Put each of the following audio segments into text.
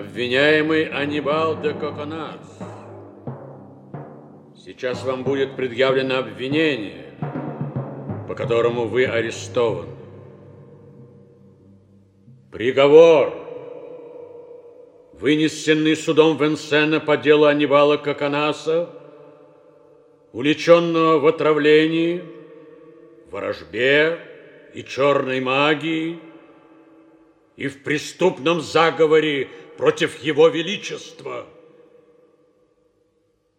Обвиняемый Анибал де Коконас. Сейчас вам будет предъявлено обвинение, по которому вы арестованы. Приговор, вынесенный судом Венсена по делу Анибала Коконаса, уличенного в отравлении, ворожбе и черной магии, и в преступном заговоре против его величества.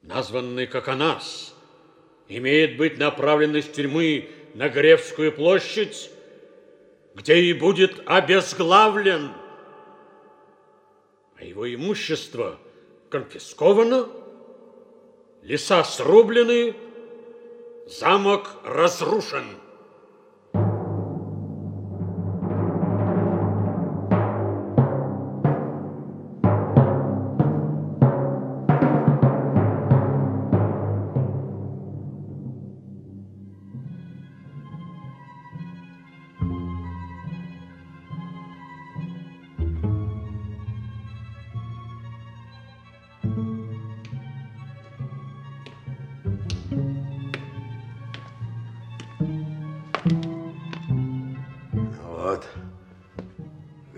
Названный Коконас имеет быть направлен из тюрьмы на Гревскую площадь, где и будет обезглавлен, а его имущество конфисковано, леса срублены, замок разрушен.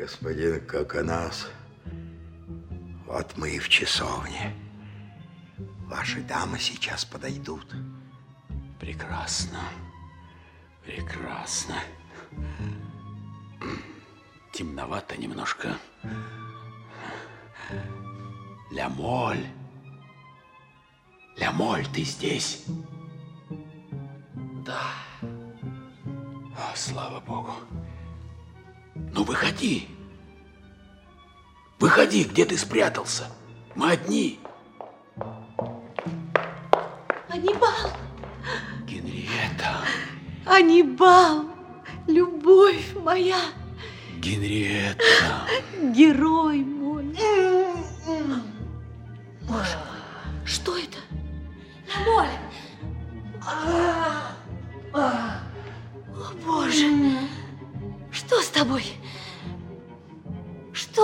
Господин Коконас. Вот мы и в часовне. Ваши дамы сейчас подойдут. Прекрасно. Прекрасно. Темновато немножко. Лямоль. Лямоль, ты здесь? Да. О, слава богу. Ну, выходи. Выходи, где ты спрятался? Мы одни. Анибал! Генриетта! Анибал! Любовь моя! Генриетта! Герой мой! Боже, что это? Моль! О, Боже! Что с тобой?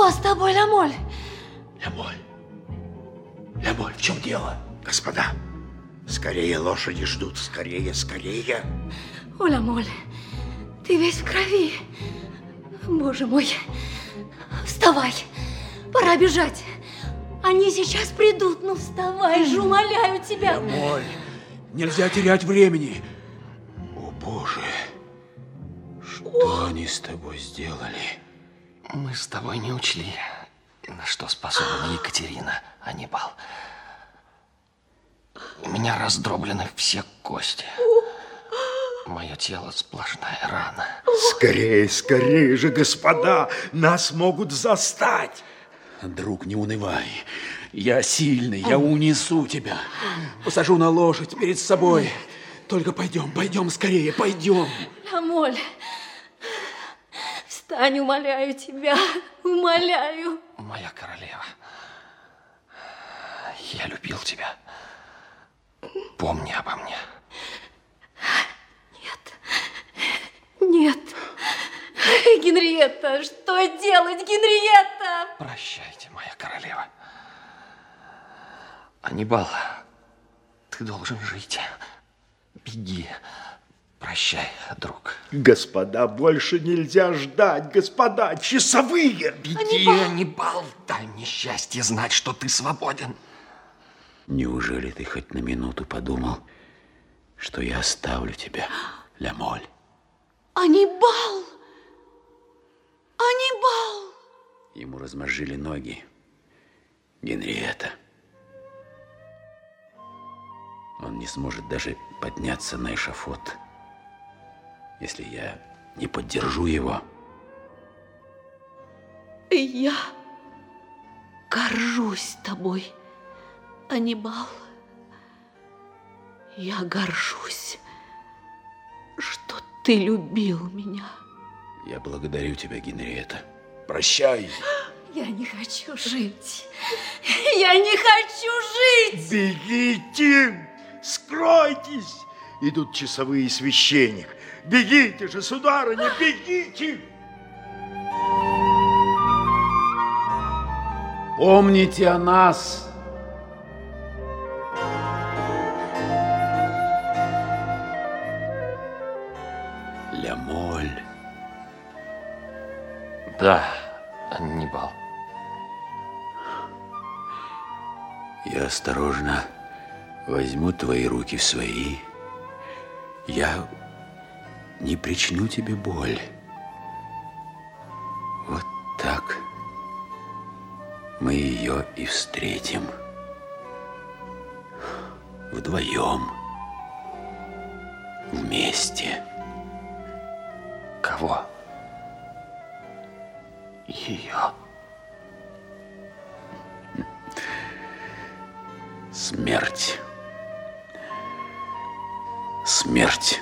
Что с тобой, Ламоль? Лямоль! Лямоль, в чем дело? Господа, скорее лошади ждут, скорее, скорее. О, Ламоль, ты весь в крови. Боже мой, вставай, пора бежать. Они сейчас придут, ну вставай же, умоляю тебя. Лямоль, нельзя терять времени. О, Боже, что они с тобой сделали? Мы с тобой не учли, на что способна Екатерина Анибал. У меня раздроблены все кости. Мое тело сплошная рана. Скорее, скорее же, господа, нас могут застать. Друг, не унывай. Я сильный, я унесу тебя. Посажу на лошадь перед собой. Только пойдем, пойдем скорее, пойдем. Амоль, встань, умоляю тебя, умоляю. Моя королева, я любил тебя. Помни обо мне. Нет, нет. Генриетта, что делать, Генриетта? Прощайте, моя королева. Анибал, ты должен жить. Беги. Прощай, друг. Господа, больше нельзя ждать, господа, часовые. Беги, Анибал, Анибал дай мне счастье знать, что ты свободен. Неужели ты хоть на минуту подумал, что я оставлю тебя, Лямоль? Анибал! Анибал! Ему размозжили ноги. Генриетта. Он не сможет даже подняться на эшафот, если я не поддержу его. Я горжусь тобой, Анибал. Я горжусь, что ты любил меня. Я благодарю тебя, Генриетта. Прощай. Я не хочу жить. Я не хочу жить. Бегите, скройтесь. Идут часовые и священник. Бегите же, сударыня, бегите. Помните о нас. Лямоль. Да, Аннибал. Я осторожно возьму твои руки в свои. Я не причиню тебе боль. Вот так мы ее и встретим. Вдвоем. Вместе. Кого? Ее. Смерть. Смерть